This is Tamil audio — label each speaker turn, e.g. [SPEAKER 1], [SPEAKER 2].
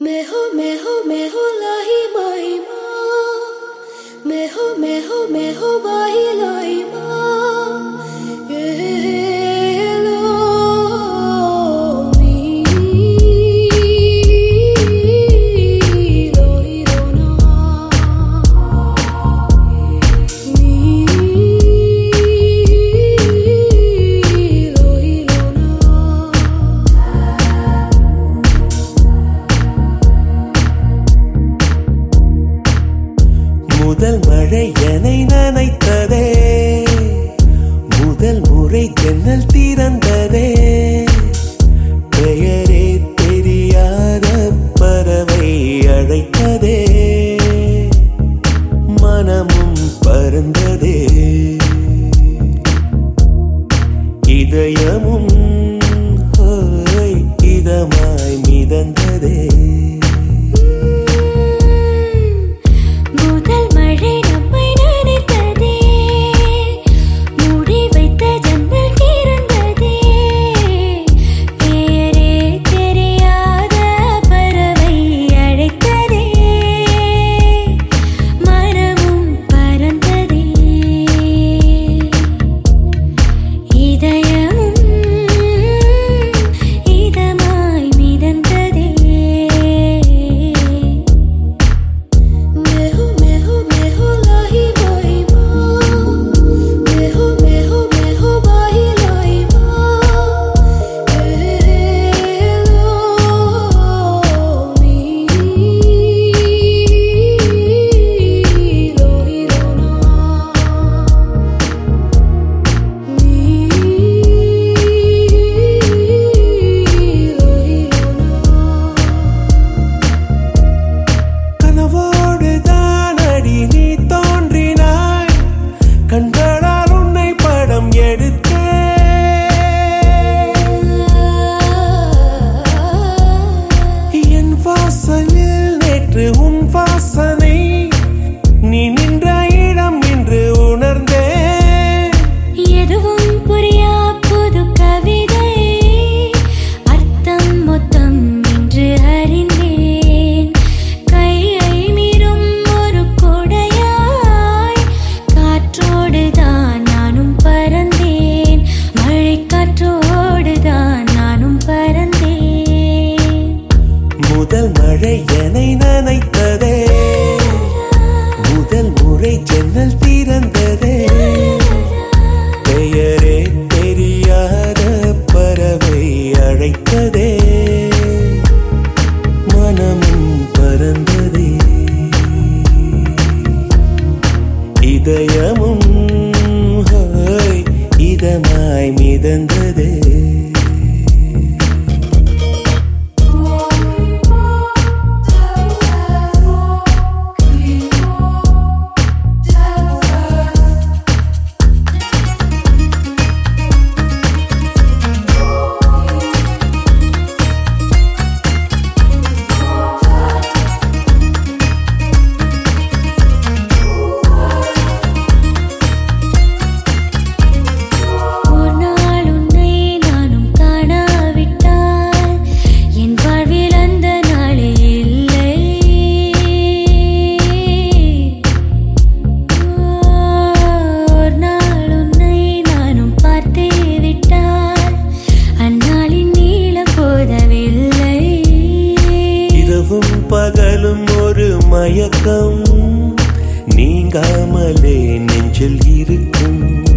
[SPEAKER 1] Meho meho meho lahi mai ma Meho meho meho bahi lahi
[SPEAKER 2] முதல் மழை என்னை நனைத்ததே. முதல் முறை ஜன்னல் திறந்ததே. பெயரே தெரியாத பறவை அழைத்ததே. மனமும் பறந்ததே. இதயமும் இதமாய் மிதந்ததே.
[SPEAKER 1] இதயமும் இதமாய் மிதந்ததே.
[SPEAKER 2] இரவும் பகலும் ஒரு மயக்கம். நீங்காமலே நெஞ்சில் இருக்கும்.